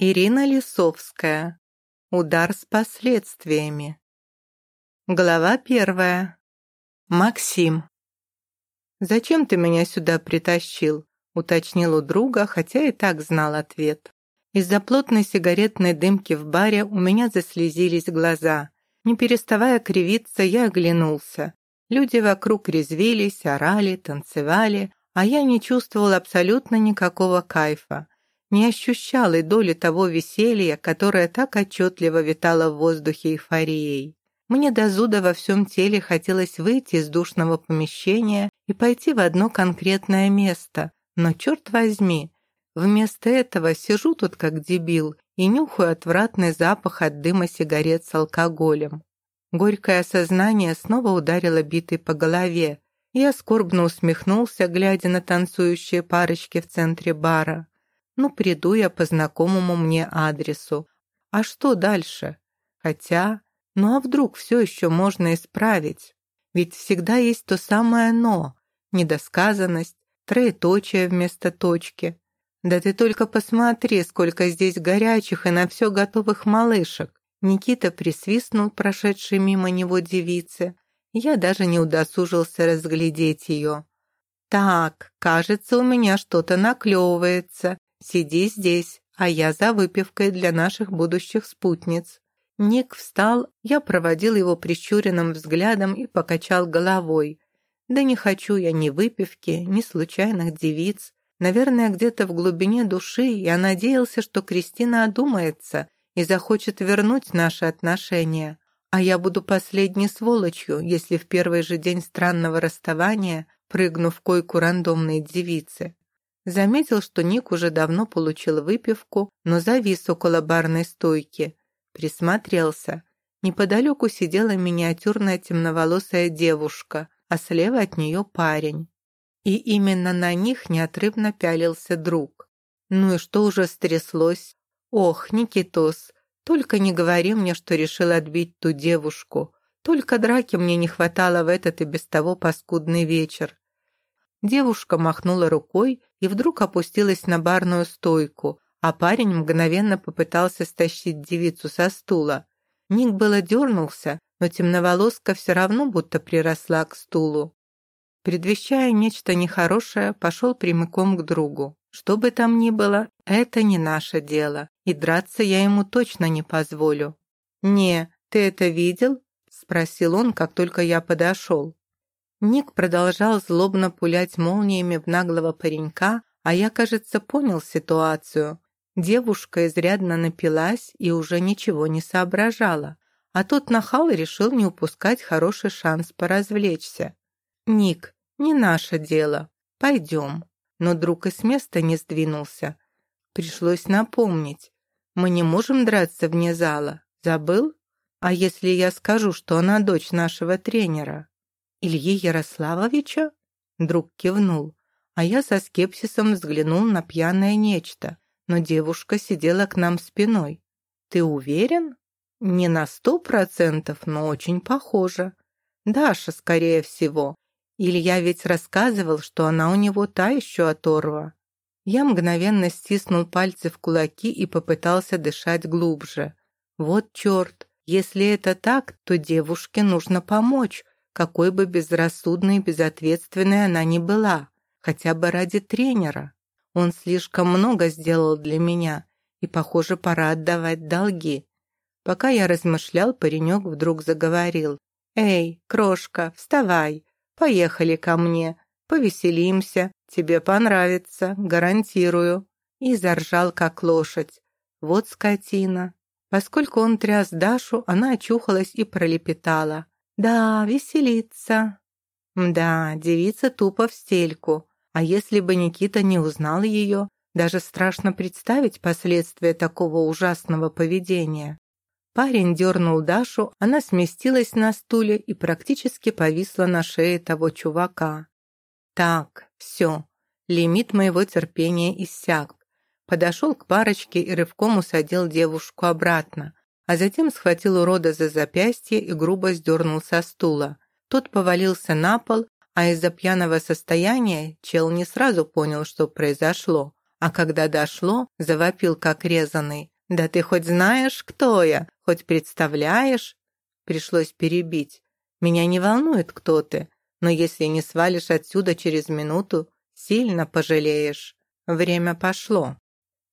Ирина Лисовская. Удар с последствиями. Глава первая. Максим. «Зачем ты меня сюда притащил?» — уточнил у друга, хотя и так знал ответ. Из-за плотной сигаретной дымки в баре у меня заслезились глаза. Не переставая кривиться, я оглянулся. Люди вокруг резвились, орали, танцевали, а я не чувствовал абсолютно никакого кайфа не ощущал и доли того веселья, которое так отчетливо витало в воздухе эйфорией. Мне до зуда во всем теле хотелось выйти из душного помещения и пойти в одно конкретное место, но, черт возьми, вместо этого сижу тут как дебил и нюхаю отвратный запах от дыма сигарет с алкоголем. Горькое осознание снова ударило битой по голове. Я скорбно усмехнулся, глядя на танцующие парочки в центре бара. Ну, приду я по знакомому мне адресу. А что дальше? Хотя, ну а вдруг все еще можно исправить? Ведь всегда есть то самое «но», недосказанность, троеточие вместо точки. Да ты только посмотри, сколько здесь горячих и на все готовых малышек. Никита присвистнул прошедшей мимо него девице. Я даже не удосужился разглядеть ее. «Так, кажется, у меня что-то наклевывается. Сиди здесь, а я за выпивкой для наших будущих спутниц». Ник встал, я проводил его прищуренным взглядом и покачал головой. «Да не хочу я ни выпивки, ни случайных девиц. Наверное, где-то в глубине души я надеялся, что Кристина одумается и захочет вернуть наши отношения. А я буду последней сволочью, если в первый же день странного расставания прыгну в койку рандомной девицы. Заметил, что Ник уже давно получил выпивку, но завис около барной стойки. Присмотрелся. Неподалеку сидела миниатюрная темноволосая девушка, а слева от нее парень. И именно на них неотрывно пялился друг. Ну и что уже стряслось? Ох, Никитос, только не говори мне, что решил отбить ту девушку. Только драки мне не хватало в этот и без того паскудный вечер. Девушка махнула рукой и вдруг опустилась на барную стойку, а парень мгновенно попытался стащить девицу со стула. Ник было дернулся, но темноволоска все равно будто приросла к стулу. Предвещая нечто нехорошее, пошел прямиком к другу. Что бы там ни было, это не наше дело, и драться я ему точно не позволю. «Не, ты это видел?» – спросил он, как только я подошел. Ник продолжал злобно пулять молниями в наглого паренька, а я, кажется, понял ситуацию. Девушка изрядно напилась и уже ничего не соображала, а тот нахал решил не упускать хороший шанс поразвлечься. «Ник, не наше дело. Пойдем». Но друг и с места не сдвинулся. Пришлось напомнить. «Мы не можем драться вне зала. Забыл? А если я скажу, что она дочь нашего тренера?» Ильи Ярославовича?» Друг кивнул, а я со скепсисом взглянул на пьяное нечто, но девушка сидела к нам спиной. «Ты уверен?» «Не на сто процентов, но очень похоже. Даша, скорее всего. Илья ведь рассказывал, что она у него та еще оторва». Я мгновенно стиснул пальцы в кулаки и попытался дышать глубже. «Вот черт! Если это так, то девушке нужно помочь, какой бы безрассудной и безответственной она ни была, хотя бы ради тренера. Он слишком много сделал для меня, и, похоже, пора отдавать долги. Пока я размышлял, паренек вдруг заговорил. «Эй, крошка, вставай, поехали ко мне, повеселимся, тебе понравится, гарантирую». И заржал, как лошадь. Вот скотина. Поскольку он тряс Дашу, она очухалась и пролепетала. Да, веселиться. Да, девица тупо в стельку. А если бы Никита не узнал ее, даже страшно представить последствия такого ужасного поведения. Парень дернул Дашу, она сместилась на стуле и практически повисла на шее того чувака. Так, все, лимит моего терпения иссяк. Подошел к парочке и рывком усадил девушку обратно, а затем схватил урода за запястье и грубо сдернул со стула. Тот повалился на пол, а из-за пьяного состояния чел не сразу понял, что произошло. А когда дошло, завопил как резанный. «Да ты хоть знаешь, кто я? Хоть представляешь?» Пришлось перебить. «Меня не волнует, кто ты, но если не свалишь отсюда через минуту, сильно пожалеешь. Время пошло».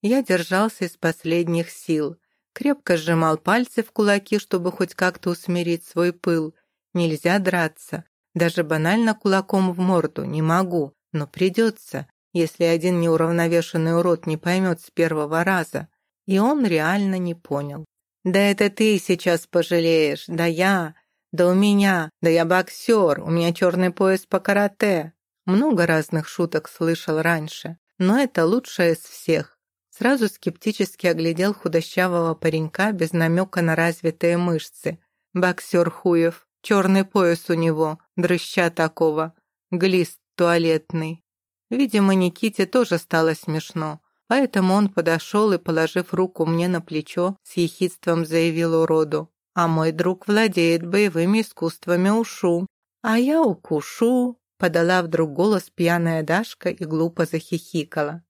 Я держался из последних сил, крепко сжимал пальцы в кулаки, чтобы хоть как-то усмирить свой пыл. Нельзя драться, даже банально кулаком в морду не могу, но придется, если один неуравновешенный урод не поймет с первого раза. И он реально не понял. «Да это ты сейчас пожалеешь, да я, да у меня, да я боксер, у меня черный пояс по карате». Много разных шуток слышал раньше, но это лучшее из всех. Сразу скептически оглядел худощавого паренька без намека на развитые мышцы. Боксер Хуев, черный пояс у него, дрыща такого, глист туалетный. Видимо, Никите тоже стало смешно, поэтому он подошел и, положив руку мне на плечо, с ехидством заявил уроду. «А мой друг владеет боевыми искусствами ушу, а я укушу», подала вдруг голос пьяная Дашка и глупо захихикала.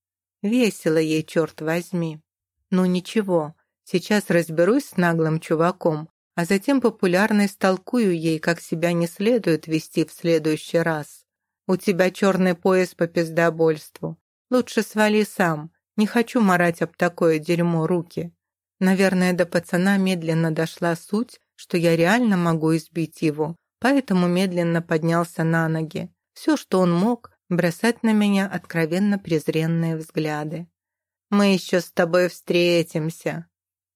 Весело ей, черт возьми. Ну ничего, сейчас разберусь с наглым чуваком, а затем популярно истолкую ей, как себя не следует вести в следующий раз. У тебя черный пояс по пиздобольству. Лучше свали сам. Не хочу марать об такое дерьмо руки. Наверное, до пацана медленно дошла суть, что я реально могу избить его, поэтому медленно поднялся на ноги. Все, что он мог, бросать на меня откровенно презренные взгляды. «Мы еще с тобой встретимся».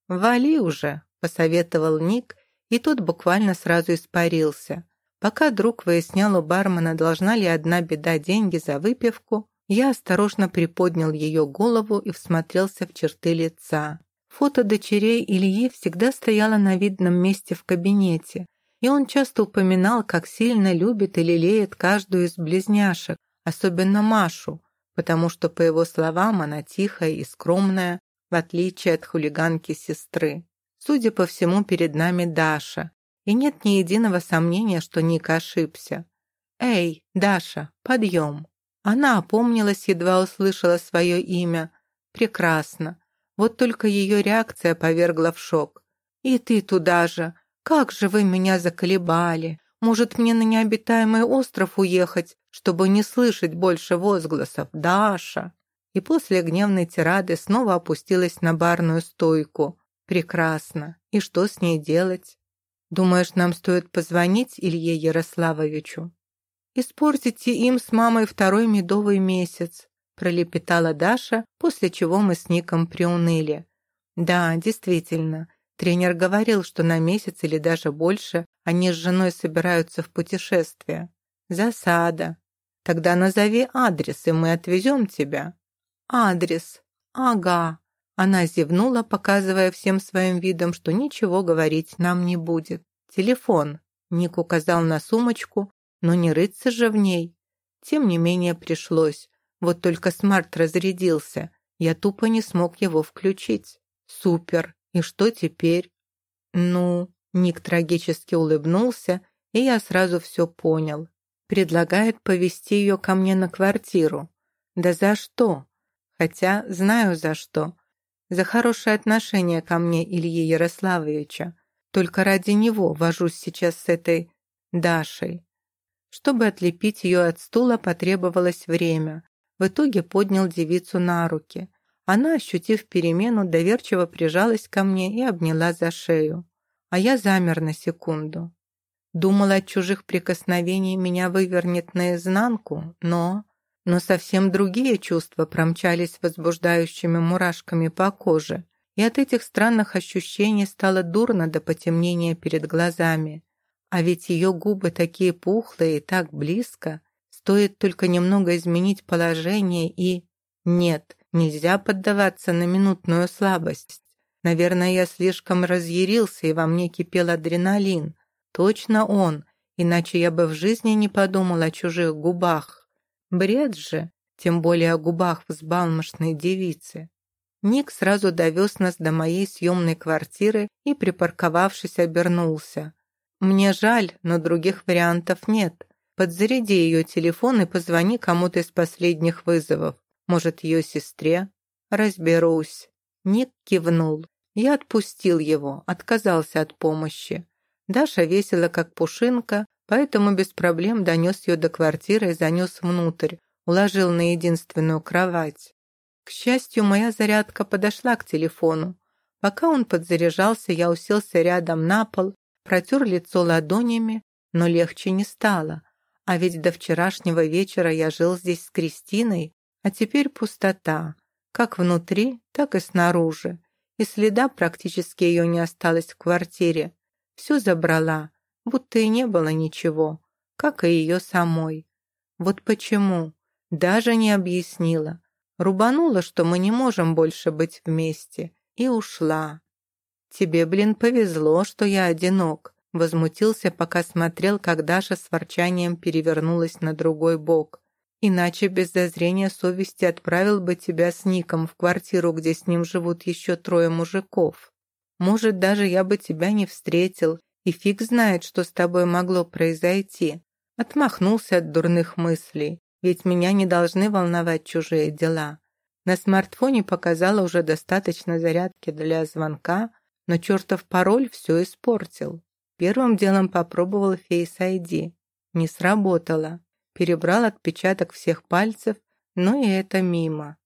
«Вали уже», — посоветовал Ник, и тот буквально сразу испарился. Пока друг выяснял у бармена, должна ли одна беда деньги за выпивку, я осторожно приподнял ее голову и всмотрелся в черты лица. Фото дочерей Ильи всегда стояло на видном месте в кабинете, и он часто упоминал, как сильно любит и лелеет каждую из близняшек, особенно Машу, потому что, по его словам, она тихая и скромная, в отличие от хулиганки сестры. Судя по всему, перед нами Даша, и нет ни единого сомнения, что Ник ошибся. «Эй, Даша, подъем!» Она опомнилась, едва услышала свое имя. «Прекрасно. Вот только ее реакция повергла в шок. «И ты туда же! Как же вы меня заколебали! Может, мне на необитаемый остров уехать, чтобы не слышать больше возгласов «Даша!» И после гневной тирады снова опустилась на барную стойку. Прекрасно. И что с ней делать? Думаешь, нам стоит позвонить Илье Ярославовичу? Испортите им с мамой второй медовый месяц, пролепетала Даша, после чего мы с Ником приуныли. Да, действительно, Тренер говорил, что на месяц или даже больше они с женой собираются в путешествие. Засада. Тогда назови адрес, и мы отвезем тебя. Адрес. Ага. Она зевнула, показывая всем своим видом, что ничего говорить нам не будет. Телефон. Ник указал на сумочку, но не рыться же в ней. Тем не менее пришлось. Вот только смарт разрядился. Я тупо не смог его включить. Супер. И что теперь? Ну, Ник трагически улыбнулся, и я сразу все понял. Предлагает повезти ее ко мне на квартиру. Да за что? Хотя знаю за что. За хорошее отношение ко мне Ильи Ярославовича. Только ради него вожусь сейчас с этой Дашей. Чтобы отлепить ее от стула, потребовалось время. В итоге поднял девицу на руки. Она, ощутив перемену, доверчиво прижалась ко мне и обняла за шею. А я замер на секунду. Думала, от чужих прикосновений меня вывернет наизнанку, но... Но совсем другие чувства промчались возбуждающими мурашками по коже, и от этих странных ощущений стало дурно до потемнения перед глазами. А ведь ее губы такие пухлые и так близко. Стоит только немного изменить положение и... Нет, Нельзя поддаваться на минутную слабость. Наверное, я слишком разъярился, и во мне кипел адреналин. Точно он, иначе я бы в жизни не подумал о чужих губах. Бред же, тем более о губах взбалмошной девицы. Ник сразу довез нас до моей съемной квартиры и, припарковавшись, обернулся. «Мне жаль, но других вариантов нет. Подзаряди ее телефон и позвони кому-то из последних вызовов. Может, ее сестре? Разберусь. Ник кивнул. Я отпустил его, отказался от помощи. Даша весила, как пушинка, поэтому без проблем донес ее до квартиры и занес внутрь, уложил на единственную кровать. К счастью, моя зарядка подошла к телефону. Пока он подзаряжался, я уселся рядом на пол, протер лицо ладонями, но легче не стало. А ведь до вчерашнего вечера я жил здесь с Кристиной, а теперь пустота, как внутри, так и снаружи. И следа практически ее не осталось в квартире. Все забрала, будто и не было ничего, как и ее самой. Вот почему? Даже не объяснила. Рубанула, что мы не можем больше быть вместе, и ушла. «Тебе, блин, повезло, что я одинок», возмутился, пока смотрел, как Даша с ворчанием перевернулась на другой бок. «Иначе без зазрения совести отправил бы тебя с Ником в квартиру, где с ним живут еще трое мужиков. Может, даже я бы тебя не встретил, и фиг знает, что с тобой могло произойти». Отмахнулся от дурных мыслей ведь меня не должны волновать чужие дела. На смартфоне показала уже достаточно зарядки для звонка, но чертов пароль все испортил. Первым делом попробовал Face ID. Не сработало. Перебрал отпечаток всех пальцев, но и это мимо.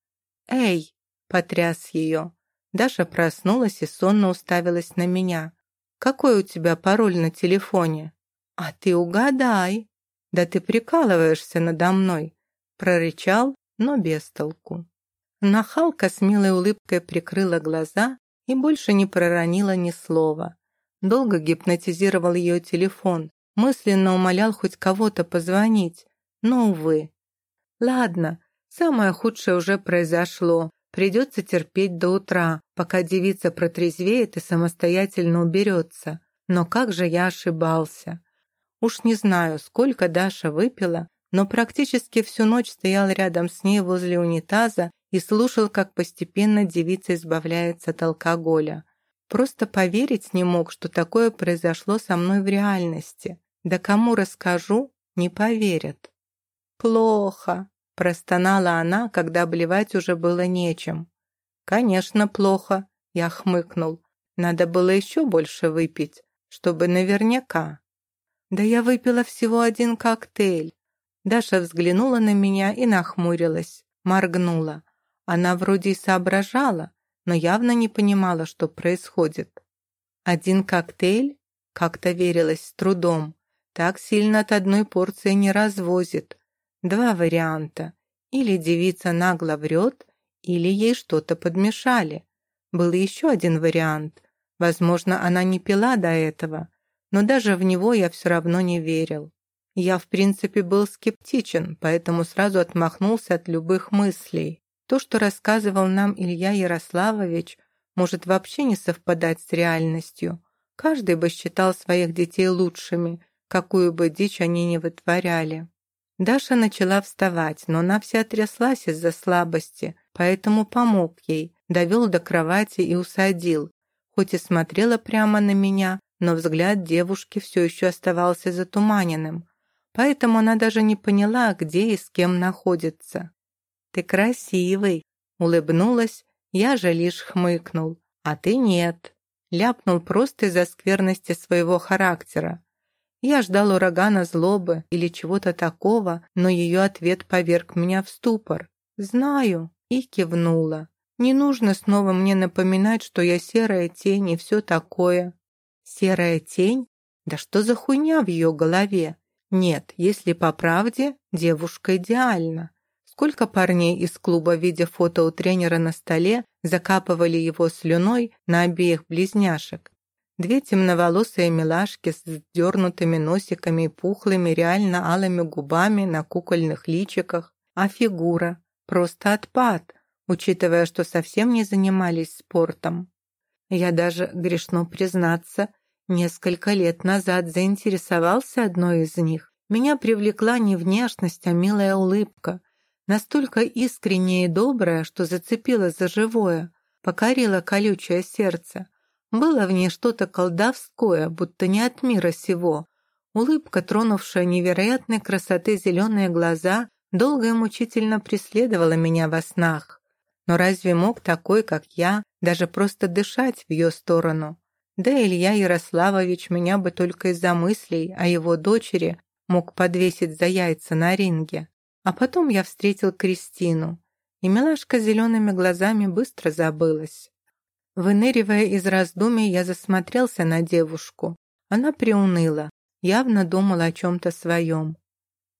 «Эй!» – потряс ее. Даша проснулась и сонно уставилась на меня. «Какой у тебя пароль на телефоне?» «А ты угадай!» «Да ты прикалываешься надо мной!» Прорычал, но без толку. Нахалка с милой улыбкой прикрыла глаза и больше не проронила ни слова. Долго гипнотизировал ее телефон, мысленно умолял хоть кого-то позвонить, но, увы. Ладно, самое худшее уже произошло. Придется терпеть до утра, пока девица протрезвеет и самостоятельно уберется. Но как же я ошибался. Уж не знаю, сколько Даша выпила, но практически всю ночь стоял рядом с ней возле унитаза и слушал, как постепенно девица избавляется от алкоголя. Просто поверить не мог, что такое произошло со мной в реальности. Да кому расскажу, не поверят. «Плохо», – простонала она, когда обливать уже было нечем. «Конечно, плохо», – я хмыкнул. «Надо было еще больше выпить, чтобы наверняка». «Да я выпила всего один коктейль». Даша взглянула на меня и нахмурилась, моргнула. Она вроде и соображала, но явно не понимала, что происходит. Один коктейль? Как-то верилась с трудом. Так сильно от одной порции не развозит. Два варианта. Или девица нагло врет, или ей что-то подмешали. Был еще один вариант. Возможно, она не пила до этого, но даже в него я все равно не верил. Я, в принципе, был скептичен, поэтому сразу отмахнулся от любых мыслей. То, что рассказывал нам Илья Ярославович, может вообще не совпадать с реальностью. Каждый бы считал своих детей лучшими, какую бы дичь они ни вытворяли. Даша начала вставать, но она вся тряслась из-за слабости, поэтому помог ей, довел до кровати и усадил. Хоть и смотрела прямо на меня, но взгляд девушки все еще оставался затуманенным, поэтому она даже не поняла, где и с кем находится. «Ты красивый», — улыбнулась, я же лишь хмыкнул, «а ты нет», ляпнул просто из-за скверности своего характера. Я ждал урагана злобы или чего-то такого, но ее ответ поверг меня в ступор. «Знаю», и кивнула. «Не нужно снова мне напоминать, что я серая тень и все такое. Серая тень? Да что за хуйня в ее голове? Нет, если по правде, девушка идеальна. Сколько парней из клуба, видя фото у тренера на столе, закапывали его слюной на обеих близняшек. Две темноволосые милашки с дернутыми носиками и пухлыми, реально алыми губами на кукольных личиках. А фигура? Просто отпад, учитывая, что совсем не занимались спортом. Я даже, грешно признаться, несколько лет назад заинтересовался одной из них. Меня привлекла не внешность, а милая улыбка. Настолько искренняя и добрая, что зацепила за живое, покорила колючее сердце. Было в ней что-то колдовское, будто не от мира сего. Улыбка, тронувшая невероятной красоты зеленые глаза, долго и мучительно преследовала меня во снах. Но разве мог такой, как я, даже просто дышать в ее сторону? Да Илья Ярославович меня бы только из-за мыслей о его дочери мог подвесить за яйца на ринге. А потом я встретил Кристину, и милашка зелеными глазами быстро забылась. Выныривая из раздумий, я засмотрелся на девушку. Она приуныла, явно думала о чем-то своем.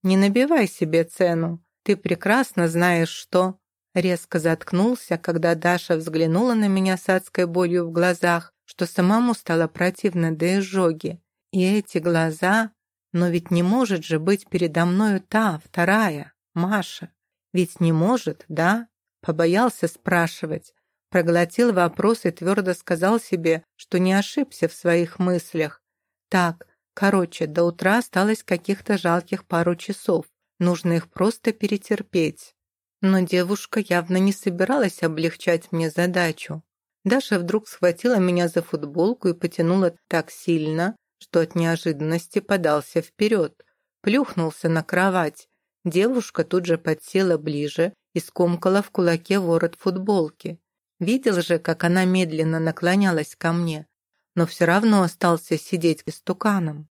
«Не набивай себе цену, ты прекрасно знаешь, что...» Резко заткнулся, когда Даша взглянула на меня с адской болью в глазах, что самому стало противно до изжоги. И эти глаза... Но ведь не может же быть передо мною та, вторая, Маша. Ведь не может, да? Побоялся спрашивать. Проглотил вопрос и твердо сказал себе, что не ошибся в своих мыслях. Так, короче, до утра осталось каких-то жалких пару часов. Нужно их просто перетерпеть. Но девушка явно не собиралась облегчать мне задачу. Даша вдруг схватила меня за футболку и потянула так сильно, что от неожиданности подался вперед. Плюхнулся на кровать. Девушка тут же подсела ближе и скомкала в кулаке ворот футболки. Видел же, как она медленно наклонялась ко мне, но все равно остался сидеть истуканом.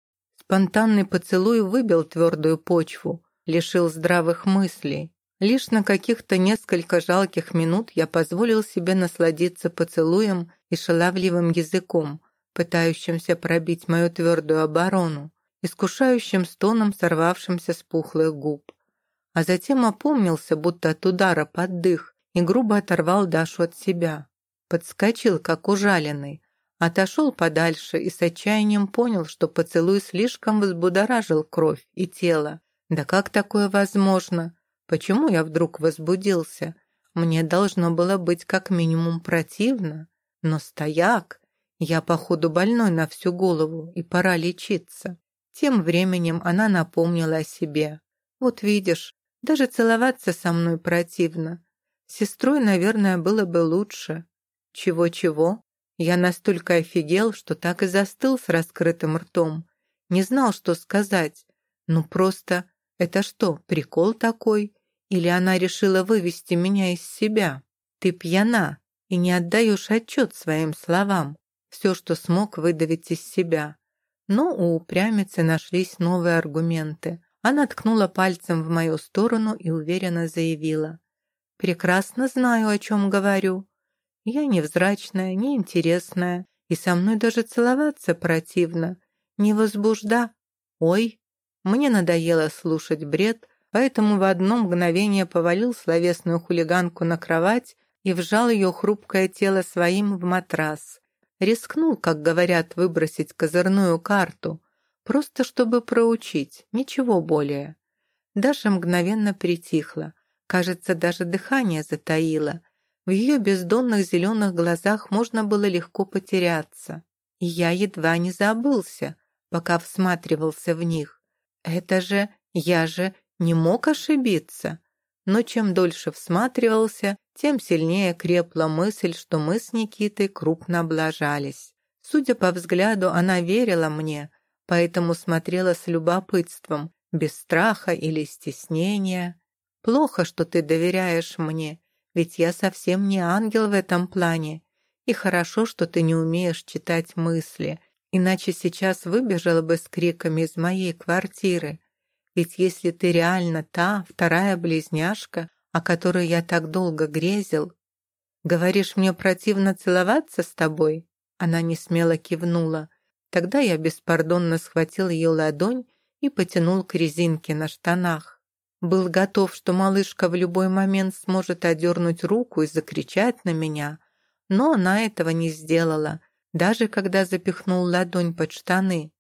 Спонтанный поцелуй выбил твердую почву, лишил здравых мыслей. Лишь на каких-то несколько жалких минут я позволил себе насладиться поцелуем и шаловливым языком, пытающимся пробить мою твердую оборону, искушающим стоном, сорвавшимся с пухлых губ. А затем опомнился, будто от удара под дых, и грубо оторвал Дашу от себя. Подскочил, как ужаленный, отошел подальше и с отчаянием понял, что поцелуй слишком взбудоражил кровь и тело. Да как такое возможно? Почему я вдруг возбудился? Мне должно было быть как минимум противно. Но стояк, я, походу, больной на всю голову, и пора лечиться. Тем временем она напомнила о себе. Вот видишь, даже целоваться со мной противно. Сестрой, наверное, было бы лучше. Чего-чего? Я настолько офигел, что так и застыл с раскрытым ртом. Не знал, что сказать. Ну просто, это что, прикол такой? Или она решила вывести меня из себя? Ты пьяна и не отдаешь отчет своим словам. Все, что смог выдавить из себя. Но у упрямицы нашлись новые аргументы. Она ткнула пальцем в мою сторону и уверенно заявила. «Прекрасно знаю, о чем говорю. Я невзрачная, неинтересная, и со мной даже целоваться противно. Не возбужда. Ой, мне надоело слушать бред, поэтому в одно мгновение повалил словесную хулиганку на кровать и вжал ее хрупкое тело своим в матрас. Рискнул, как говорят, выбросить козырную карту, просто чтобы проучить, ничего более. Даша мгновенно притихла, кажется, даже дыхание затаило. В ее бездонных зеленых глазах можно было легко потеряться. И я едва не забылся, пока всматривался в них. Это же, я же не мог ошибиться. Но чем дольше всматривался, тем сильнее крепла мысль, что мы с Никитой крупно облажались. Судя по взгляду, она верила мне, поэтому смотрела с любопытством, без страха или стеснения. «Плохо, что ты доверяешь мне, ведь я совсем не ангел в этом плане. И хорошо, что ты не умеешь читать мысли, иначе сейчас выбежала бы с криками из моей квартиры. Ведь если ты реально та, вторая близняшка, о которой я так долго грезил, говоришь, мне противно целоваться с тобой?» Она не смело кивнула. Тогда я беспардонно схватил ее ладонь и потянул к резинке на штанах. Был готов, что малышка в любой момент сможет одернуть руку и закричать на меня, но она этого не сделала, даже когда запихнул ладонь под штаны.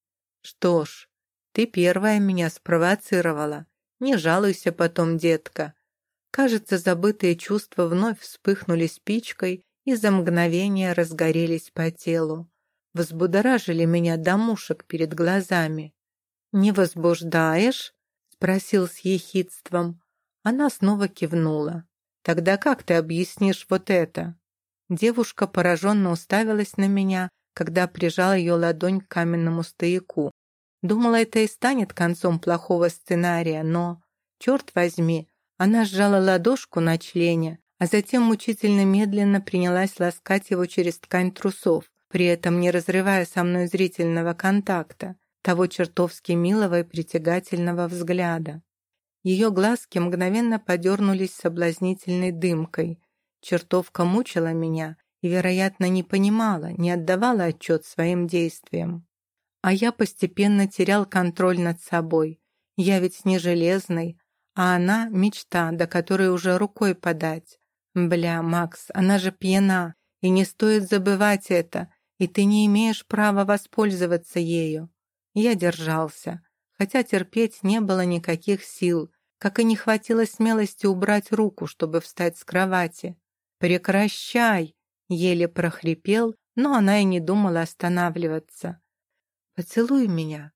Что ж, ты первая меня спровоцировала. Не жалуйся потом, детка. Кажется, забытые чувства вновь вспыхнули спичкой и за мгновение разгорелись по телу. Взбудоражили меня до мушек перед глазами. «Не возбуждаешь?» — спросил с ехидством. Она снова кивнула. «Тогда как ты объяснишь вот это?» Девушка пораженно уставилась на меня, когда прижала ее ладонь к каменному стояку. Думала, это и станет концом плохого сценария, но... Черт возьми, она сжала ладошку на члене, а затем мучительно медленно принялась ласкать его через ткань трусов, при этом не разрывая со мной зрительного контакта, того чертовски милого и притягательного взгляда. Ее глазки мгновенно подернулись соблазнительной дымкой. Чертовка мучила меня и, вероятно, не понимала, не отдавала отчет своим действиям. А я постепенно терял контроль над собой. Я ведь не железный, а она — мечта, до которой уже рукой подать. Бля, Макс, она же пьяна, и не стоит забывать это, и ты не имеешь права воспользоваться ею. Я держался, хотя терпеть не было никаких сил, как и не хватило смелости убрать руку, чтобы встать с кровати. «Прекращай!» — еле прохрипел, но она и не думала останавливаться. «Поцелуй меня!»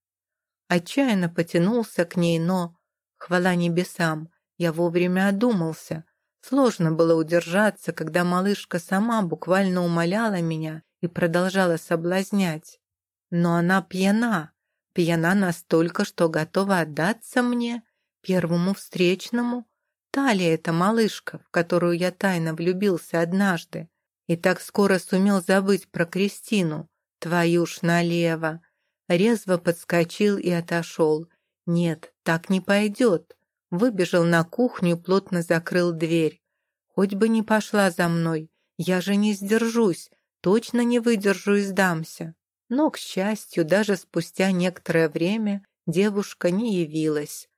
Отчаянно потянулся к ней, но, хвала небесам, я вовремя одумался. Сложно было удержаться, когда малышка сама буквально умоляла меня и продолжала соблазнять. Но она пьяна, пьяна настолько, что готова отдаться мне, первому встречному. Талия эта малышка, в которую я тайно влюбился однажды, и так скоро сумел забыть про Кристину. Твою ж налево. Резво подскочил и отошел. Нет, так не пойдет. Выбежал на кухню, плотно закрыл дверь. Хоть бы не пошла за мной, я же не сдержусь, точно не выдержу и сдамся. Но, к счастью, даже спустя некоторое время девушка не явилась.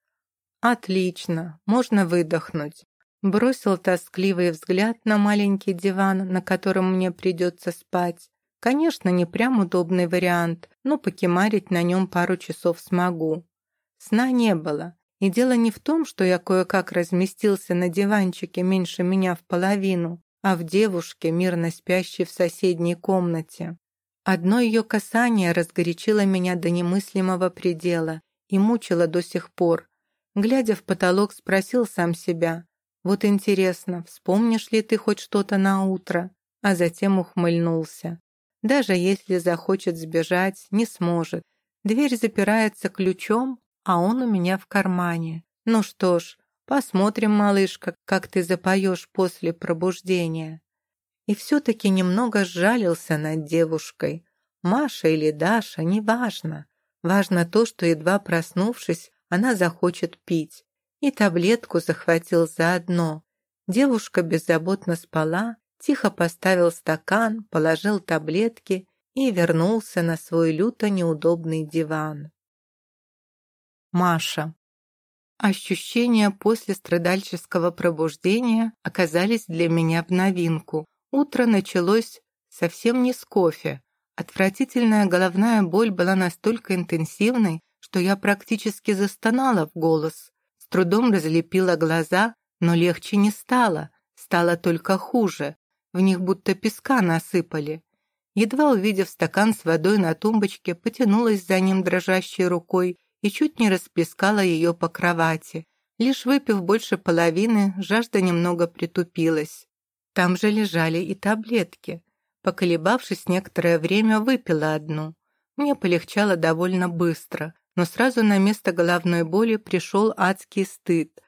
Отлично, можно выдохнуть. Бросил тоскливый взгляд на маленький диван, на котором мне придется спать. Конечно, не прям удобный вариант, но покемарить на нем пару часов смогу. Сна не было. И дело не в том, что я кое-как разместился на диванчике меньше меня в половину, а в девушке, мирно спящей в соседней комнате. Одно ее касание разгорячило меня до немыслимого предела и мучило до сих пор. Глядя в потолок, спросил сам себя, «Вот интересно, вспомнишь ли ты хоть что-то на утро?» А затем ухмыльнулся. Даже если захочет сбежать, не сможет. Дверь запирается ключом, а он у меня в кармане. Ну что ж, посмотрим, малышка, как ты запоешь после пробуждения. И все-таки немного сжалился над девушкой. Маша или Даша, неважно. Важно то, что, едва проснувшись, она захочет пить. И таблетку захватил заодно. Девушка беззаботно спала, тихо поставил стакан, положил таблетки и вернулся на свой люто неудобный диван. Маша. Ощущения после страдальческого пробуждения оказались для меня в новинку. Утро началось совсем не с кофе. Отвратительная головная боль была настолько интенсивной, что я практически застонала в голос. С трудом разлепила глаза, но легче не стало, стало только хуже. В них будто песка насыпали. Едва увидев стакан с водой на тумбочке, потянулась за ним дрожащей рукой и чуть не расплескала ее по кровати. Лишь выпив больше половины, жажда немного притупилась. Там же лежали и таблетки. Поколебавшись некоторое время, выпила одну. Мне полегчало довольно быстро, но сразу на место головной боли пришел адский стыд.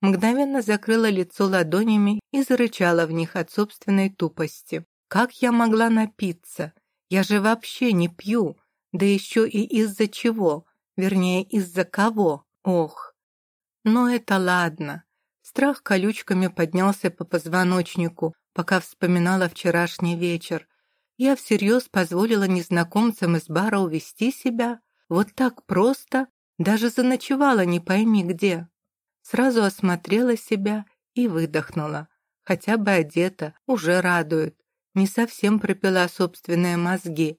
Мгновенно закрыла лицо ладонями и зарычала в них от собственной тупости. Как я могла напиться? Я же вообще не пью, да еще и из-за чего? Вернее, из-за кого? Ох. Но это ладно. Страх колючками поднялся по позвоночнику, пока вспоминала вчерашний вечер. Я всерьез позволила незнакомцам из бара увести себя. Вот так просто, даже заночевала не пойми где. Сразу осмотрела себя и выдохнула. Хотя бы одета, уже радует. Не совсем пропила собственные мозги.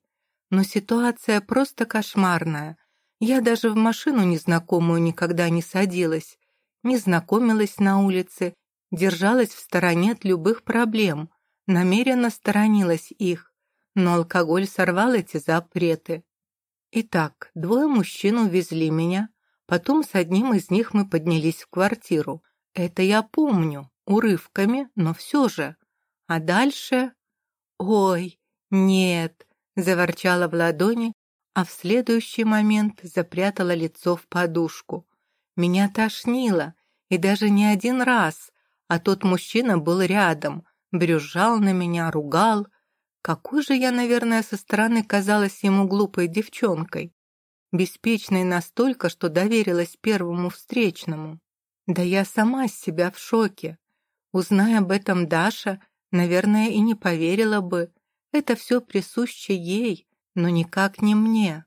Но ситуация просто кошмарная. Я даже в машину незнакомую никогда не садилась, не знакомилась на улице, держалась в стороне от любых проблем, намеренно сторонилась их, но алкоголь сорвал эти запреты. Итак, двое мужчин увезли меня, потом с одним из них мы поднялись в квартиру. Это я помню, урывками, но все же. А дальше... «Ой, нет!» — заворчала в ладони, а в следующий момент запрятала лицо в подушку. Меня тошнило, И даже не один раз, а тот мужчина был рядом, брюзжал на меня, ругал. Какой же я, наверное, со стороны казалась ему глупой девчонкой. Беспечной настолько, что доверилась первому встречному. Да я сама с себя в шоке. Узная об этом Даша, наверное, и не поверила бы. Это все присуще ей, но никак не мне.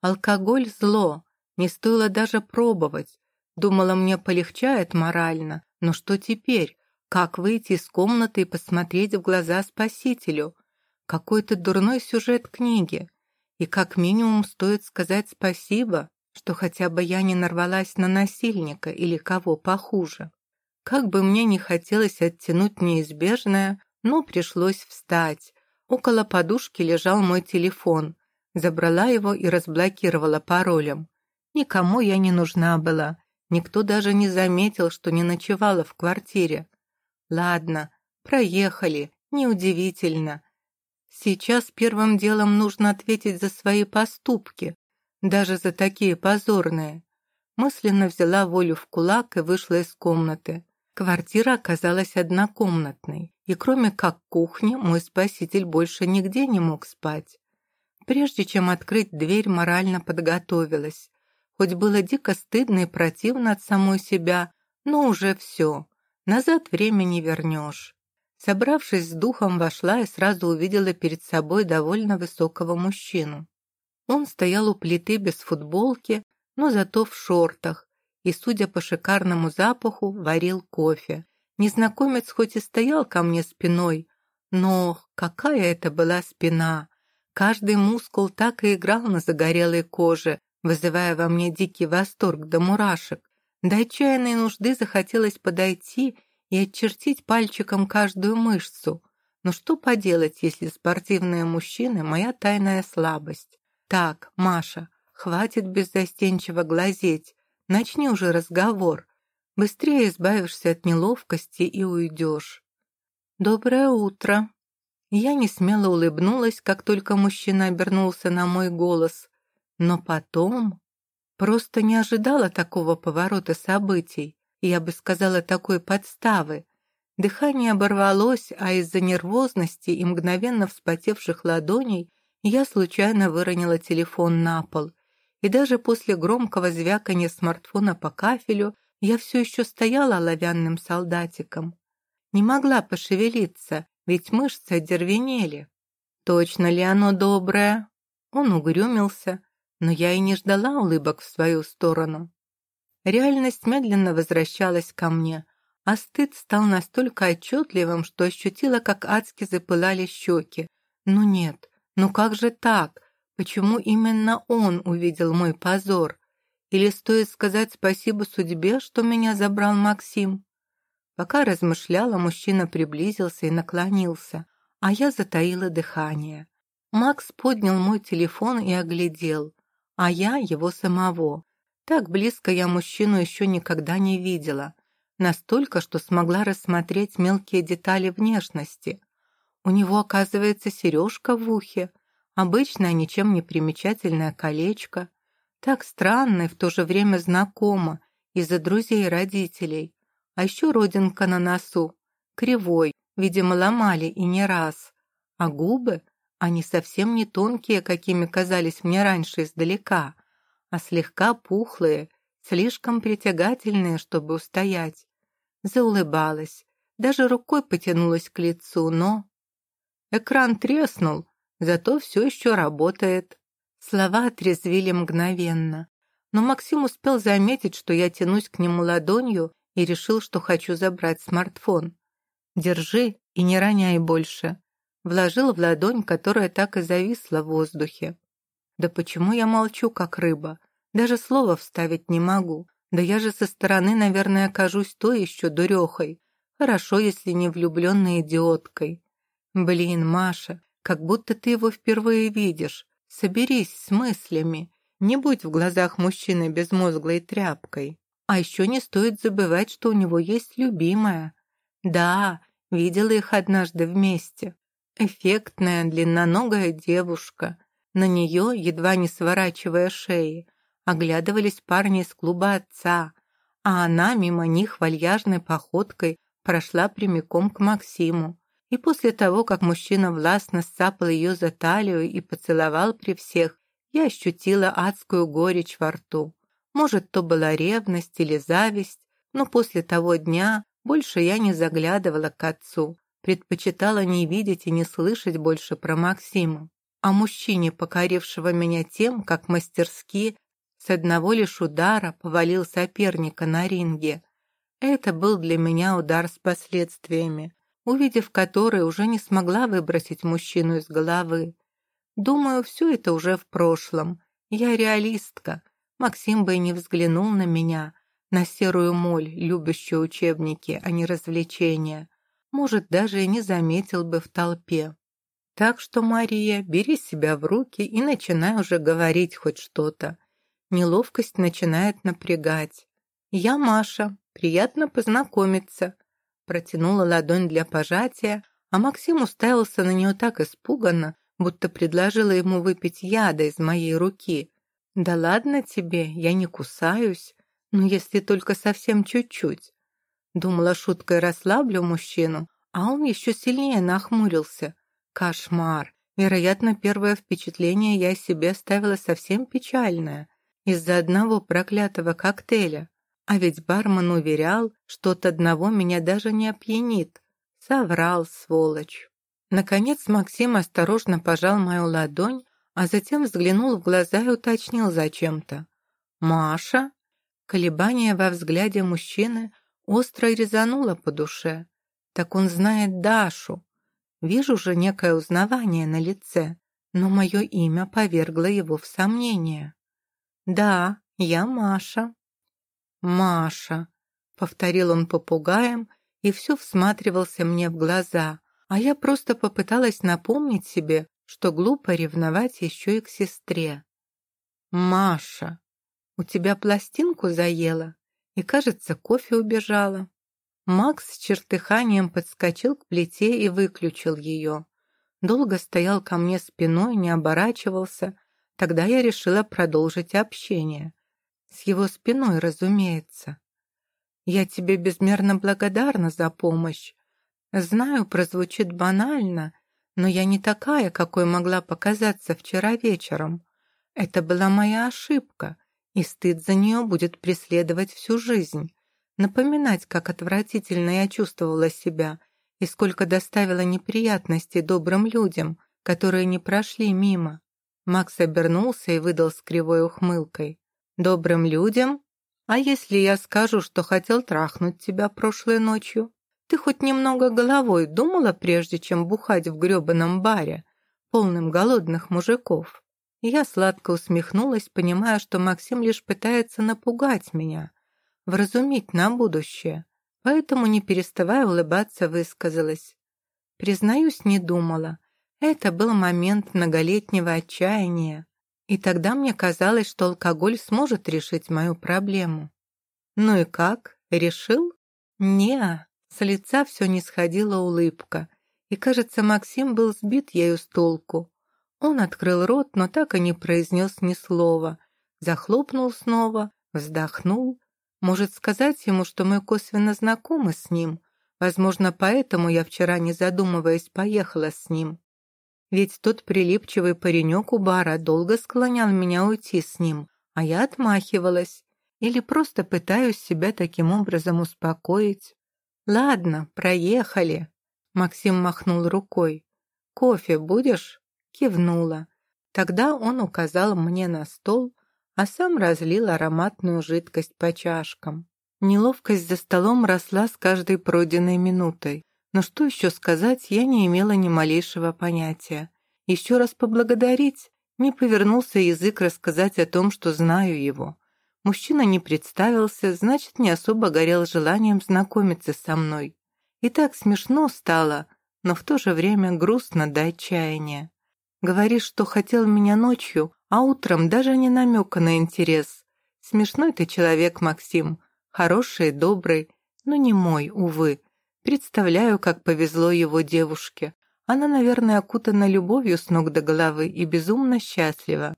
Алкоголь – зло, не стоило даже пробовать. Думала, мне полегчает морально, но что теперь? Как выйти из комнаты и посмотреть в глаза спасителю? Какой-то дурной сюжет книги. И как минимум стоит сказать спасибо, что хотя бы я не нарвалась на насильника или кого похуже. Как бы мне не хотелось оттянуть неизбежное, но пришлось встать. Около подушки лежал мой телефон. Забрала его и разблокировала паролем. Никому я не нужна была. Никто даже не заметил, что не ночевала в квартире. Ладно, проехали, неудивительно. Сейчас первым делом нужно ответить за свои поступки, даже за такие позорные. Мысленно взяла волю в кулак и вышла из комнаты. Квартира оказалась однокомнатной, и кроме как кухни, мой спаситель больше нигде не мог спать. Прежде чем открыть дверь, морально подготовилась. Хоть было дико стыдно и противно от самой себя, но уже все. Назад время не вернешь. Собравшись с духом, вошла и сразу увидела перед собой довольно высокого мужчину. Он стоял у плиты без футболки, но зато в шортах, и, судя по шикарному запаху, варил кофе. Незнакомец хоть и стоял ко мне спиной, но какая это была спина! Каждый мускул так и играл на загорелой коже, вызывая во мне дикий восторг до мурашек. До отчаянной нужды захотелось подойти и отчертить пальчиком каждую мышцу. Но что поделать, если спортивные мужчины – моя тайная слабость? «Так, Маша, хватит беззастенчиво глазеть. Начни уже разговор. Быстрее избавишься от неловкости и уйдешь». «Доброе утро». Я не смело улыбнулась, как только мужчина обернулся на мой голос. Но потом... Просто не ожидала такого поворота событий. Я бы сказала, такой подставы. Дыхание оборвалось, а из-за нервозности и мгновенно вспотевших ладоней я случайно выронила телефон на пол, и даже после громкого звякания смартфона по кафелю я все еще стояла оловянным солдатиком. Не могла пошевелиться, ведь мышцы одервенели. Точно ли оно доброе? Он угрюмился, но я и не ждала улыбок в свою сторону. Реальность медленно возвращалась ко мне, а стыд стал настолько отчетливым, что ощутила, как адски запылали щеки. Ну нет, ну как же так? Почему именно он увидел мой позор? Или стоит сказать спасибо судьбе, что меня забрал Максим? Пока размышляла, мужчина приблизился и наклонился, а я затаила дыхание. Макс поднял мой телефон и оглядел, а я его самого. Так близко я мужчину еще никогда не видела. Настолько, что смогла рассмотреть мелкие детали внешности. У него, оказывается, сережка в ухе, обычное, ничем не примечательное колечко. Так странно и в то же время знакомо из-за друзей и родителей. А еще родинка на носу, кривой, видимо, ломали и не раз. А губы, они совсем не тонкие, какими казались мне раньше издалека, а слегка пухлые, слишком притягательные, чтобы устоять. Заулыбалась, даже рукой потянулась к лицу, но... Экран треснул, зато все еще работает. Слова отрезвили мгновенно. Но Максим успел заметить, что я тянусь к нему ладонью и решил, что хочу забрать смартфон. «Держи и не роняй больше», вложил в ладонь, которая так и зависла в воздухе. «Да почему я молчу, как рыба? Даже слова вставить не могу. Да я же со стороны, наверное, окажусь то еще дурехой. Хорошо, если не влюбленной идиоткой. «Блин, Маша, как будто ты его впервые видишь. Соберись с мыслями. Не будь в глазах мужчины безмозглой тряпкой. А еще не стоит забывать, что у него есть любимая. Да, видела их однажды вместе. Эффектная, длинноногая девушка. На нее, едва не сворачивая шеи, оглядывались парни из клуба отца. а она мимо них вальяжной походкой прошла прямиком к Максиму. И после того, как мужчина властно сцапал ее за талию и поцеловал при всех, я ощутила адскую горечь во рту. Может, то была ревность или зависть, но после того дня больше я не заглядывала к отцу, предпочитала не видеть и не слышать больше про Максима. О мужчине, покорившего меня тем, как мастерски с одного лишь удара повалил соперника на ринге. Это был для меня удар с последствиями, увидев который уже не смогла выбросить мужчину из головы. Думаю, все это уже в прошлом. Я реалистка. Максим бы и не взглянул на меня, на серую моль, любящую учебники, а не развлечения. Может, даже и не заметил бы в толпе. Так что, Мария, бери себя в руки и начинай уже говорить хоть что-то. Неловкость начинает напрягать. «Я Маша. Приятно познакомиться». Протянула ладонь для пожатия, а Максим уставился на нее так испуганно, будто предложила ему выпить яда из моей руки. «Да ладно тебе, я не кусаюсь. Ну, если только совсем чуть-чуть. Думала, шуткой расслаблю мужчину, а он еще сильнее нахмурился. Кошмар. Вероятно, первое впечатление я себе оставила совсем печальное. Из-за одного проклятого коктейля. А ведь бармен уверял, что от одного меня даже не опьянит. Соврал, сволочь. Наконец Максим осторожно пожал мою ладонь, а затем взглянул в глаза и уточнил зачем-то. «Маша?» Колебание во взгляде мужчины остро резануло по душе. Так он знает Дашу. Вижу же некое узнавание на лице, но мое имя повергло его в сомнение. «Да, я Маша». «Маша», — повторил он попугаем и все всматривался мне в глаза, а я просто попыталась напомнить себе, что глупо ревновать еще и к сестре. «Маша», у тебя пластинку заело, и, кажется, кофе убежала». Макс с чертыханием подскочил к плите и выключил ее. Долго стоял ко мне спиной, не оборачивался. Тогда я решила продолжить общение. С его спиной, разумеется. «Я тебе безмерно благодарна за помощь. Знаю, прозвучит банально, но я не такая, какой могла показаться вчера вечером. Это была моя ошибка и стыд за нее будет преследовать всю жизнь, напоминать, как отвратительно я чувствовала себя и сколько доставила неприятностей добрым людям, которые не прошли мимо. Макс обернулся и выдал с кривой ухмылкой. «Добрым людям? А если я скажу, что хотел трахнуть тебя прошлой ночью? Ты хоть немного головой думала, прежде чем бухать в грёбаном баре, полным голодных мужиков?» Я сладко усмехнулась, понимая, что Максим лишь пытается напугать меня, вразумить на будущее, поэтому, не переставая улыбаться, высказалась. Признаюсь, не думала. Это был момент многолетнего отчаяния, и тогда мне казалось, что алкоголь сможет решить мою проблему. Ну и как? Решил? Не, с лица все не сходила улыбка, и, кажется, Максим был сбит ею с толку. Он открыл рот, но так и не произнес ни слова. Захлопнул снова, вздохнул. Может сказать ему, что мы косвенно знакомы с ним. Возможно, поэтому я вчера, не задумываясь, поехала с ним. Ведь тот прилипчивый паренек у бара долго склонял меня уйти с ним, а я отмахивалась. Или просто пытаюсь себя таким образом успокоить. «Ладно, проехали», — Максим махнул рукой. «Кофе будешь?» Кивнула. Тогда он указал мне на стол, а сам разлил ароматную жидкость по чашкам. Неловкость за столом росла с каждой пройденной минутой. Но что еще сказать, я не имела ни малейшего понятия. Еще раз поблагодарить, не повернулся язык рассказать о том, что знаю его. Мужчина не представился, значит, не особо горел желанием знакомиться со мной. И так смешно стало, но в то же время грустно до отчаяния. Говоришь, что хотел меня ночью, а утром даже не намека на интерес. Смешной ты человек, Максим. Хороший, добрый, но не мой, увы. Представляю, как повезло его девушке. Она, наверное, окутана любовью с ног до головы и безумно счастлива.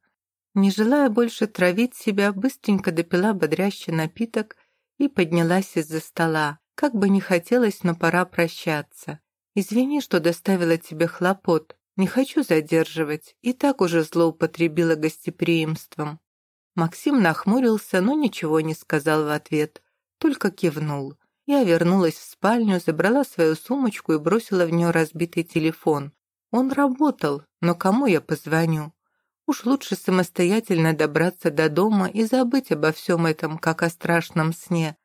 Не желая больше травить себя, быстренько допила бодрящий напиток и поднялась из-за стола. Как бы не хотелось, но пора прощаться. Извини, что доставила тебе хлопот. Не хочу задерживать. И так уже злоупотребила гостеприимством. Максим нахмурился, но ничего не сказал в ответ, только кивнул. Я вернулась в спальню, забрала свою сумочку и бросила в нее разбитый телефон. Он работал, но кому я позвоню? Уж лучше самостоятельно добраться до дома и забыть обо всем этом, как о страшном сне.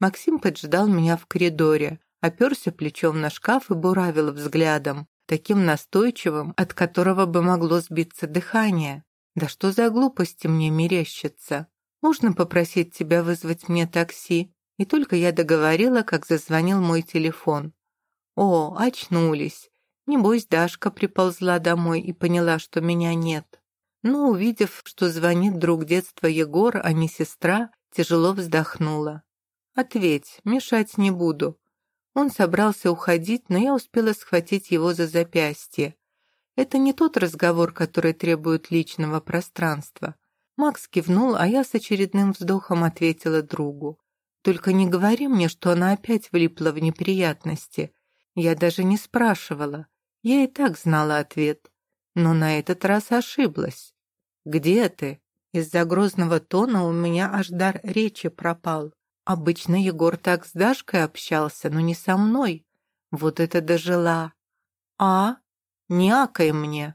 Максим поджидал меня в коридоре, оперся плечом на шкаф и буравил взглядом, таким настойчивым, от которого бы могло сбиться дыхание. Да что за глупости мне мерещится? Можно попросить тебя вызвать мне такси? И только я договорила, как зазвонил мой телефон. О, очнулись. Небось, Дашка приползла домой и поняла, что меня нет. Но, увидев, что звонит друг детства Егор, а не сестра, тяжело вздохнула. «Ответь, мешать не буду». Он собрался уходить, но я успела схватить его за запястье. Это не тот разговор, который требует личного пространства. Макс кивнул, а я с очередным вздохом ответила другу. «Только не говори мне, что она опять влипла в неприятности. Я даже не спрашивала. Я и так знала ответ. Но на этот раз ошиблась. Где ты?» Из-за грозного тона у меня аж дар речи пропал. Обычно Егор так с Дашкой общался, но не со мной. Вот это дожила. «А?» Не акай мне.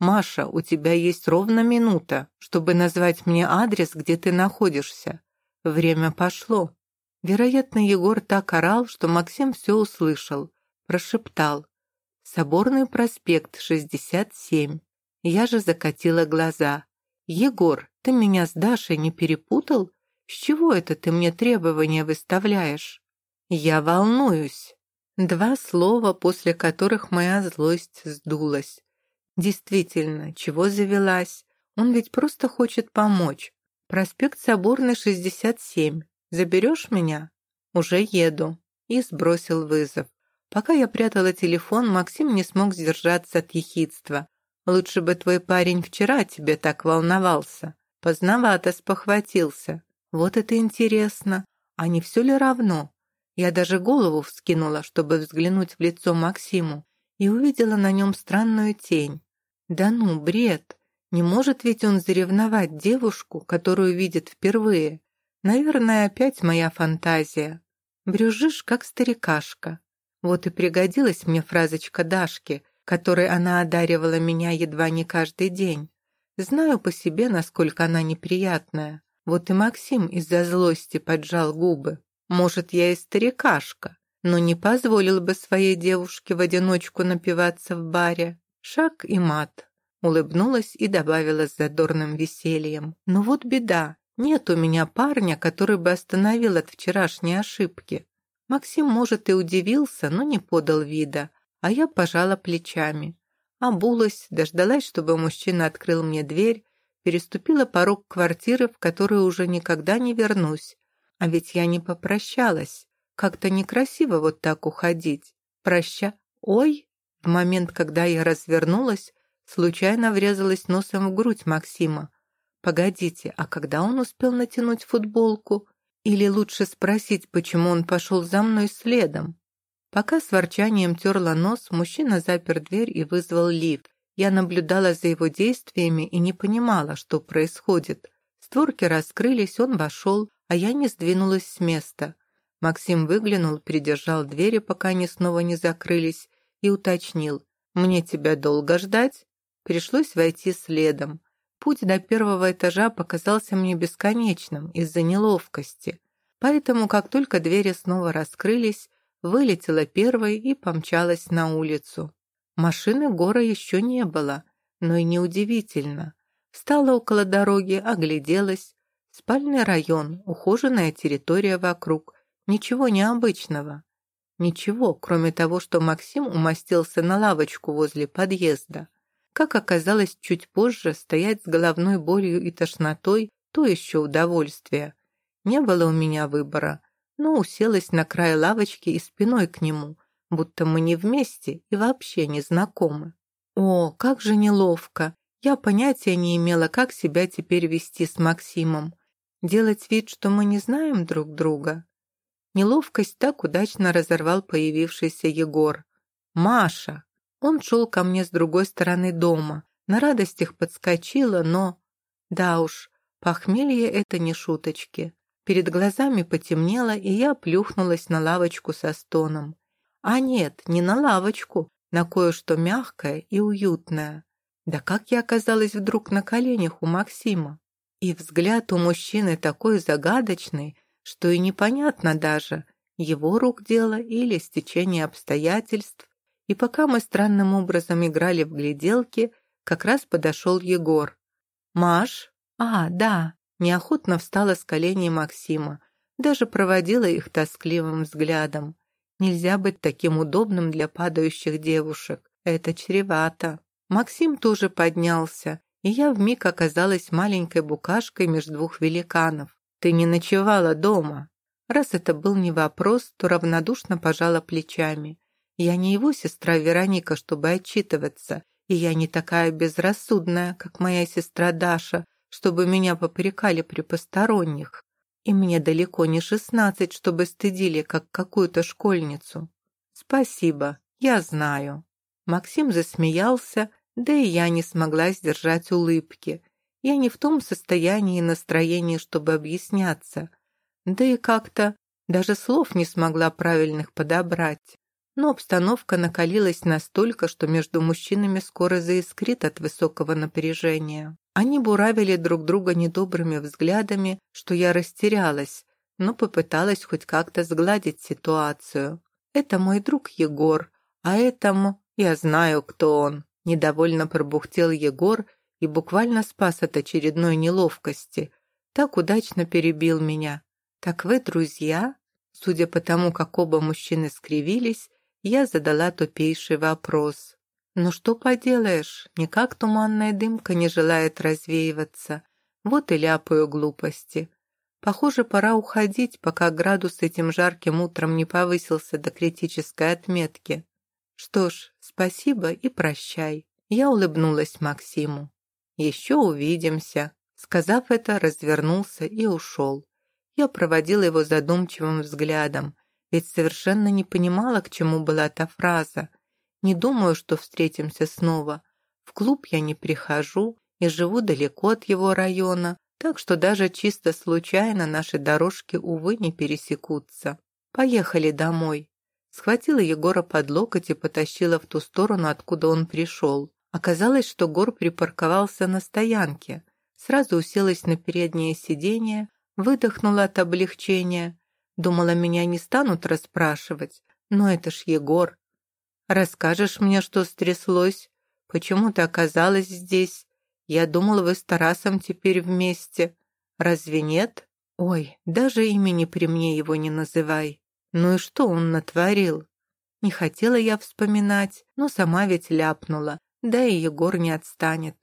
Маша, у тебя есть ровно минута, чтобы назвать мне адрес, где ты находишься. Время пошло. Вероятно, Егор так орал, что Максим все услышал. Прошептал. Соборный проспект, 67. Я же закатила глаза. «Егор, ты меня с Дашей не перепутал? С чего это ты мне требования выставляешь?» «Я волнуюсь». Два слова, после которых моя злость сдулась. Действительно, чего завелась? Он ведь просто хочет помочь. Проспект Соборный, 67. Заберешь меня? Уже еду. И сбросил вызов. Пока я прятала телефон, Максим не смог сдержаться от ехидства. Лучше бы твой парень вчера тебе так волновался. Поздновато спохватился. Вот это интересно. А не все ли равно? Я даже голову вскинула, чтобы взглянуть в лицо Максиму, и увидела на нем странную тень. Да ну, бред! Не может ведь он заревновать девушку, которую видит впервые. Наверное, опять моя фантазия. Брюжишь, как старикашка. Вот и пригодилась мне фразочка Дашки, которой она одаривала меня едва не каждый день. Знаю по себе, насколько она неприятная. Вот и Максим из-за злости поджал губы. Может, я и старикашка, но не позволил бы своей девушке в одиночку напиваться в баре. Шаг и мат. Улыбнулась и добавила с задорным весельем. Но вот беда. Нет у меня парня, который бы остановил от вчерашней ошибки. Максим, может, и удивился, но не подал вида, а я пожала плечами. Обулась, дождалась, чтобы мужчина открыл мне дверь, переступила порог квартиры, в которую уже никогда не вернусь, а ведь я не попрощалась. Как-то некрасиво вот так уходить. Проща... Ой! В момент, когда я развернулась, случайно врезалась носом в грудь Максима. Погодите, а когда он успел натянуть футболку? Или лучше спросить, почему он пошел за мной следом? Пока с ворчанием терла нос, мужчина запер дверь и вызвал лифт. Я наблюдала за его действиями и не понимала, что происходит. Створки раскрылись, он вошел, а я не сдвинулась с места. Максим выглянул, придержал двери, пока они снова не закрылись, и уточнил. «Мне тебя долго ждать?» Пришлось войти следом. Путь до первого этажа показался мне бесконечным из-за неловкости. Поэтому, как только двери снова раскрылись, вылетела первой и помчалась на улицу. Машины Гора еще не было, но и неудивительно. Встала около дороги, огляделась, Спальный район, ухоженная территория вокруг. Ничего необычного. Ничего, кроме того, что Максим умостился на лавочку возле подъезда. Как оказалось чуть позже, стоять с головной болью и тошнотой – то еще удовольствие. Не было у меня выбора, но уселась на край лавочки и спиной к нему, будто мы не вместе и вообще не знакомы. О, как же неловко! Я понятия не имела, как себя теперь вести с Максимом. Делать вид, что мы не знаем друг друга? Неловкость так удачно разорвал появившийся Егор. «Маша!» Он шел ко мне с другой стороны дома. На радостях подскочила, но... Да уж, похмелье — это не шуточки. Перед глазами потемнело, и я плюхнулась на лавочку со стоном. А нет, не на лавочку, на кое-что мягкое и уютное. Да как я оказалась вдруг на коленях у Максима? И взгляд у мужчины такой загадочный, что и непонятно даже, его рук дело или стечение обстоятельств. И пока мы странным образом играли в гляделки, как раз подошел Егор. «Маш?» «А, да», неохотно встала с коленей Максима, даже проводила их тоскливым взглядом. Нельзя быть таким удобным для падающих девушек. Это чревато. Максим тоже поднялся, и я вмиг оказалась маленькой букашкой между двух великанов. «Ты не ночевала дома?» Раз это был не вопрос, то равнодушно пожала плечами. Я не его сестра Вероника, чтобы отчитываться, и я не такая безрассудная, как моя сестра Даша, чтобы меня попрекали при посторонних. И мне далеко не шестнадцать, чтобы стыдили, как какую-то школьницу. Спасибо, я знаю. Максим засмеялся, да и я не смогла сдержать улыбки. Я не в том состоянии и настроении, чтобы объясняться. Да и как-то даже слов не смогла правильных подобрать. Но обстановка накалилась настолько, что между мужчинами скоро заискрит от высокого напряжения. Они буравили друг друга недобрыми взглядами, что я растерялась, но попыталась хоть как-то сгладить ситуацию. Это мой друг Егор, а этому я знаю, кто он. Недовольно пробухтел Егор и буквально спас от очередной неловкости. Так удачно перебил меня. «Так вы друзья?» Судя по тому, как оба мужчины скривились, я задала тупейший вопрос. «Ну что поделаешь, никак туманная дымка не желает развеиваться. Вот и ляпаю глупости. Похоже, пора уходить, пока градус этим жарким утром не повысился до критической отметки. Что ж, спасибо и прощай». Я улыбнулась Максиму. «Еще увидимся». Сказав это, развернулся и ушел. Я проводила его задумчивым взглядом ведь совершенно не понимала, к чему была та фраза. Не думаю, что встретимся снова. В клуб я не прихожу и живу далеко от его района, так что даже чисто случайно наши дорожки, увы, не пересекутся. Поехали домой. Схватила Егора под локоть и потащила в ту сторону, откуда он пришел. Оказалось, что Гор припарковался на стоянке. Сразу уселась на переднее сиденье, выдохнула от облегчения. Думала, меня не станут расспрашивать, но это ж Егор. Расскажешь мне, что стряслось? Почему ты оказалась здесь? Я думала, вы с Тарасом теперь вместе. Разве нет? Ой, даже имени при мне его не называй. Ну и что он натворил? Не хотела я вспоминать, но сама ведь ляпнула. Да и Егор не отстанет.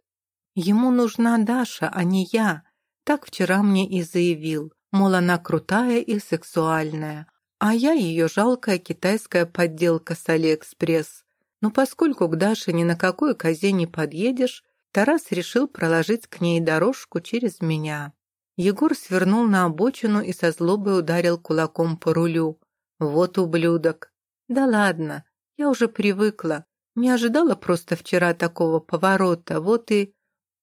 Ему нужна Даша, а не я. Так вчера мне и заявил мол, она крутая и сексуальная, а я ее жалкая китайская подделка с Алиэкспресс. Но поскольку к Даше ни на какой козе не подъедешь, Тарас решил проложить к ней дорожку через меня. Егор свернул на обочину и со злобой ударил кулаком по рулю. Вот ублюдок. Да ладно, я уже привыкла. Не ожидала просто вчера такого поворота, вот и...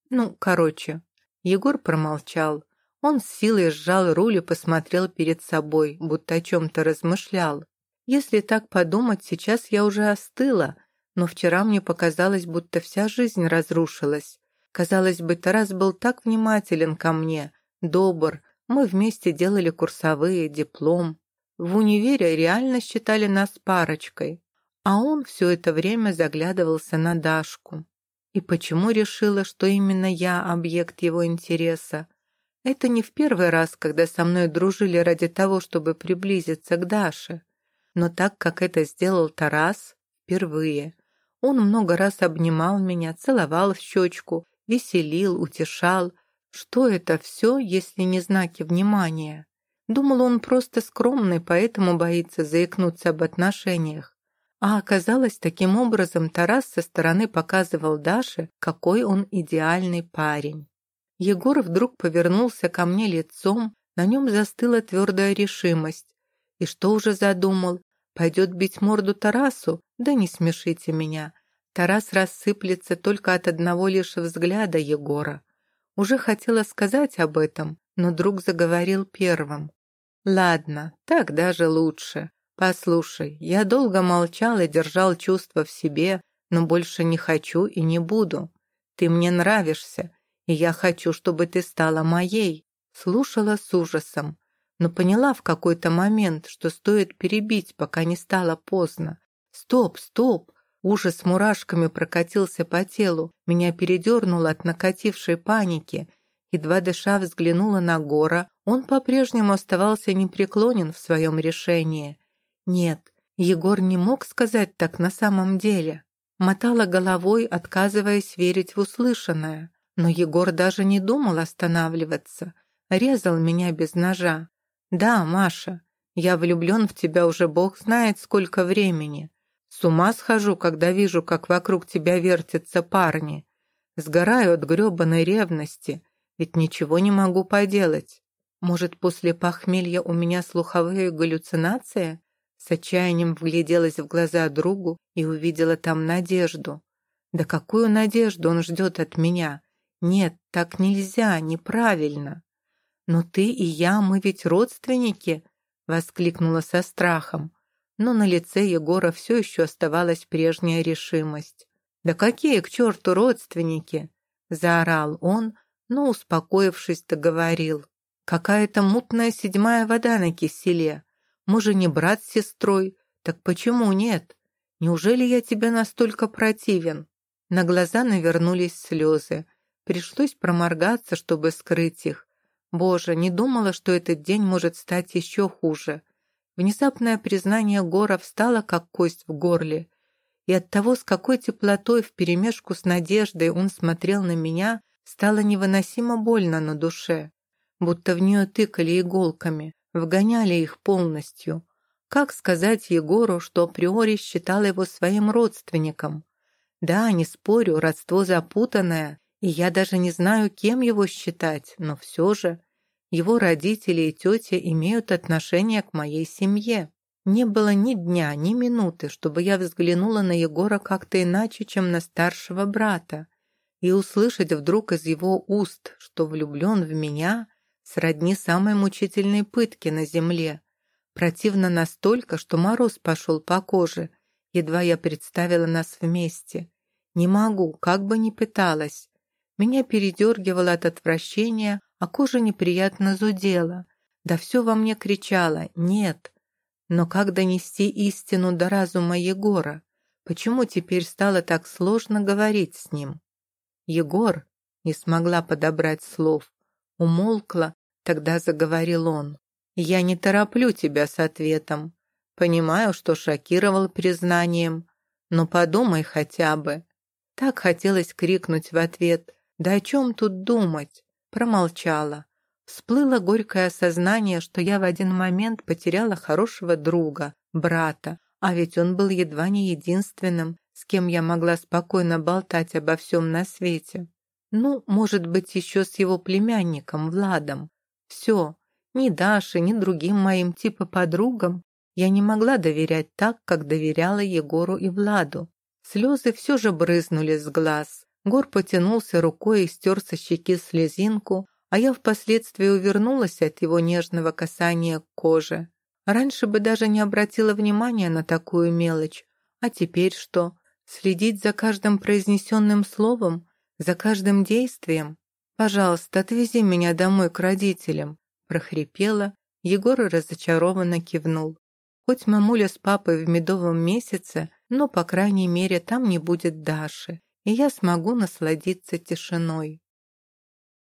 Ну, короче. Егор промолчал. Он с силой сжал руль и посмотрел перед собой, будто о чем-то размышлял. Если так подумать, сейчас я уже остыла, но вчера мне показалось, будто вся жизнь разрушилась. Казалось бы, Тарас был так внимателен ко мне, добр, мы вместе делали курсовые, диплом. В универе реально считали нас парочкой, а он все это время заглядывался на Дашку. И почему решила, что именно я объект его интереса? Это не в первый раз, когда со мной дружили ради того, чтобы приблизиться к Даше. Но так как это сделал Тарас, впервые. Он много раз обнимал меня, целовал в щечку, веселил, утешал. Что это все, если не знаки внимания? Думал, он просто скромный, поэтому боится заикнуться об отношениях. А оказалось, таким образом Тарас со стороны показывал Даше, какой он идеальный парень. Егор вдруг повернулся ко мне лицом, на нем застыла твердая решимость. И что уже задумал? Пойдет бить морду Тарасу? Да не смешите меня. Тарас рассыплется только от одного лишь взгляда Егора. Уже хотела сказать об этом, но друг заговорил первым. «Ладно, так даже лучше. Послушай, я долго молчал и держал чувства в себе, но больше не хочу и не буду. Ты мне нравишься, я хочу, чтобы ты стала моей». Слушала с ужасом, но поняла в какой-то момент, что стоит перебить, пока не стало поздно. «Стоп, стоп!» Ужас мурашками прокатился по телу, меня передернуло от накатившей паники. Едва дыша взглянула на Гора, он по-прежнему оставался непреклонен в своем решении. Нет, Егор не мог сказать так на самом деле. Мотала головой, отказываясь верить в услышанное. Но Егор даже не думал останавливаться. Резал меня без ножа. «Да, Маша, я влюблен в тебя уже бог знает сколько времени. С ума схожу, когда вижу, как вокруг тебя вертятся парни. Сгораю от гребаной ревности, ведь ничего не могу поделать. Может, после похмелья у меня слуховые галлюцинации?» С отчаянием вгляделась в глаза другу и увидела там надежду. «Да какую надежду он ждет от меня? Нет, так нельзя, неправильно!» «Но ты и я, мы ведь родственники!» воскликнула со страхом но на лице Егора все еще оставалась прежняя решимость. «Да какие к черту родственники!» – заорал он, но, успокоившись, договорил. «Какая-то мутная седьмая вода на киселе. Мы же не брат с сестрой, так почему нет? Неужели я тебе настолько противен?» На глаза навернулись слезы. Пришлось проморгаться, чтобы скрыть их. Боже, не думала, что этот день может стать еще хуже. Внезапное признание Гора встало, как кость в горле, и от того, с какой теплотой вперемешку с надеждой он смотрел на меня, стало невыносимо больно на душе, будто в нее тыкали иголками, вгоняли их полностью. Как сказать Егору, что априори считал его своим родственником? Да, не спорю, родство запутанное, и я даже не знаю, кем его считать, но все же его родители и тетя имеют отношение к моей семье. Не было ни дня, ни минуты, чтобы я взглянула на Егора как-то иначе, чем на старшего брата. И услышать вдруг из его уст, что влюблен в меня, сродни самой мучительной пытке на земле. Противно настолько, что мороз пошел по коже, едва я представила нас вместе. Не могу, как бы ни пыталась. Меня передергивало от отвращения, а кожа неприятно зудела. Да все во мне кричало «нет». Но как донести истину до разума Егора? Почему теперь стало так сложно говорить с ним? Егор не смогла подобрать слов. Умолкла, тогда заговорил он. «Я не тороплю тебя с ответом. Понимаю, что шокировал признанием, но подумай хотя бы». Так хотелось крикнуть в ответ. «Да о чем тут думать? Промолчала. Всплыло горькое осознание, что я в один момент потеряла хорошего друга, брата, а ведь он был едва не единственным, с кем я могла спокойно болтать обо всем на свете. Ну, может быть, еще с его племянником Владом. Все, ни Даше, ни другим моим типа подругам я не могла доверять так, как доверяла Егору и Владу. Слезы все же брызнули с глаз. Гор потянулся рукой и стер со щеки слезинку, а я впоследствии увернулась от его нежного касания к коже. Раньше бы даже не обратила внимания на такую мелочь. А теперь что? Следить за каждым произнесенным словом? За каждым действием? «Пожалуйста, отвези меня домой к родителям», – прохрипела. Егор разочарованно кивнул. Хоть мамуля с папой в медовом месяце, но, по крайней мере, там не будет Даши и я смогу насладиться тишиной.